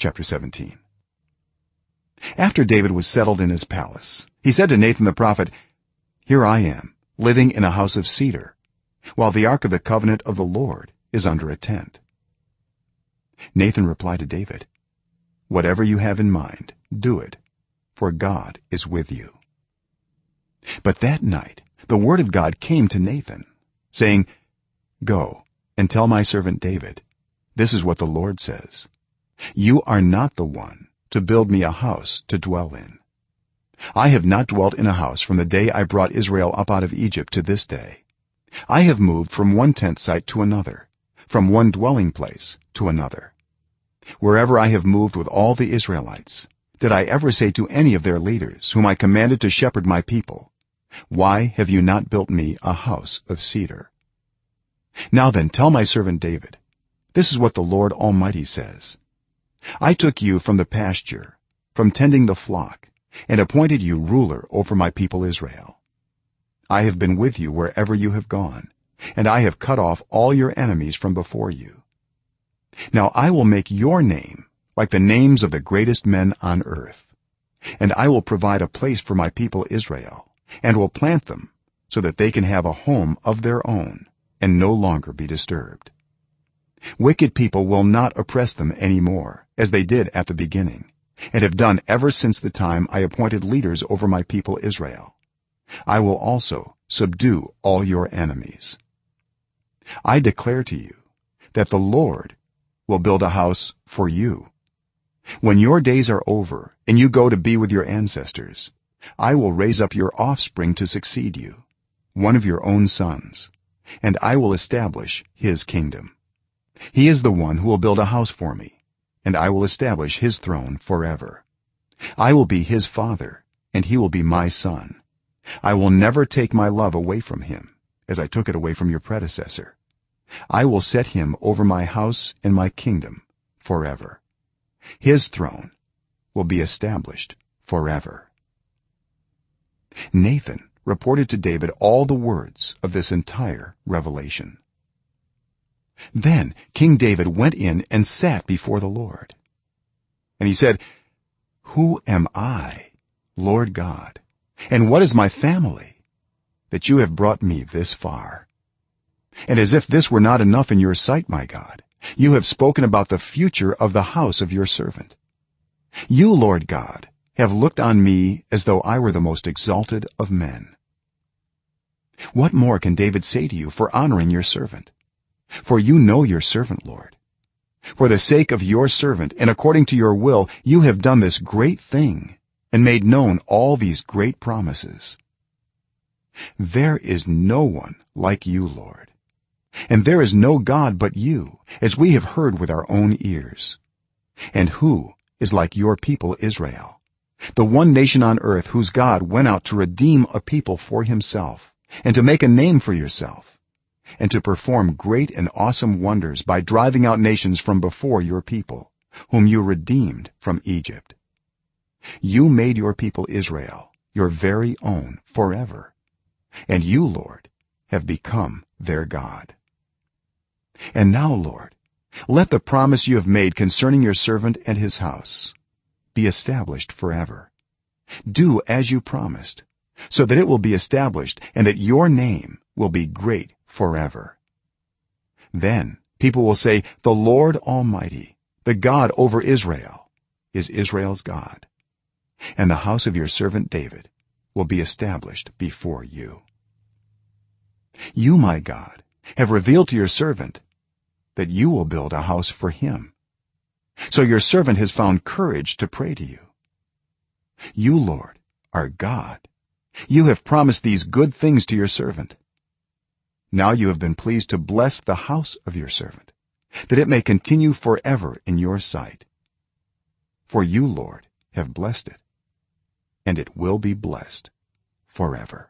chapter 17 after david was settled in his palace he said to nathan the prophet here i am living in a house of cedar while the ark of the covenant of the lord is under a tent. Nathan replied to david whatever you have in mind do it for god is with you. But that night the word of god came to nathan saying go and tell my servant david this is what the lord says you are not the one to build me a house to dwell in. I have not dwelt in a house from the day i brought israel up out of egypt to this day. I have moved from one tent site to another from one dwelling place to another. Wherever i have moved with all the israelites did i ever say to any of their leaders whom i commanded to shepherd my people why have you not built me a house of cedar? Now then tell my servant david this is what the lord almighty says i took you from the pasture from tending the flock and appointed you ruler over my people israel. I have been with you wherever you have gone and i have cut off all your enemies from before you. Now i will make your name like the names of the greatest men on earth and i will provide a place for my people israel and will plant them so that they can have a home of their own and no longer be disturbed. Wicked people will not oppress them any more as they did at the beginning and have done ever since the time i appointed leaders over my people israel. I will also subdue all your enemies. I declare to you that the lord will build a house for you. When your days are over and you go to be with your ancestors i will raise up your offspring to succeed you one of your own sons and i will establish his kingdom. He is the one who will build a house for me and i will establish his throne forever. I will be his father and he will be my son. I will never take my love away from him as i took it away from your predecessor. I will set him over my house and my kingdom forever. His throne will be established forever. Nathan reported to david all the words of this entire revelation then king david went in and sat before the lord. And he said who am i lord god? And what is my family that you have brought me this far? And as if this were not enough in your sight my god you have spoken about the future of the house of your servant. You lord god have looked on me as though i were the most exalted of men. What more can david say to you for honoring your servant for you know your servant lord. For the sake of your servant and according to your will you have done this great thing and made known all these great promises. There is no one like you lord. And there is no god but you as we have heard with our own ears. And who is like your people israel? The one nation on earth whose god went out to redeem a people for himself and to make a name for yourself and to perform great and awesome wonders by driving out nations from before your people whom you redeemed from egypt. You made your people israel your very own forever. And you lord have become their god. And now lord let the promise you have made concerning your servant and his house be established forever. Do as you promised so that it will be established and that your name will be great forever. Then people will say the lord almighty the god over israel is israel's god and the house of your servant david will be established before you. You my god have revealed to your servant that you will build a house for him. So your servant has found courage to pray to you. You lord are god. You have promised these good things to your servant now you have been pleased to bless the house of your servant that it may continue forever in your sight. For you lord have blessed it and it will be blessed forever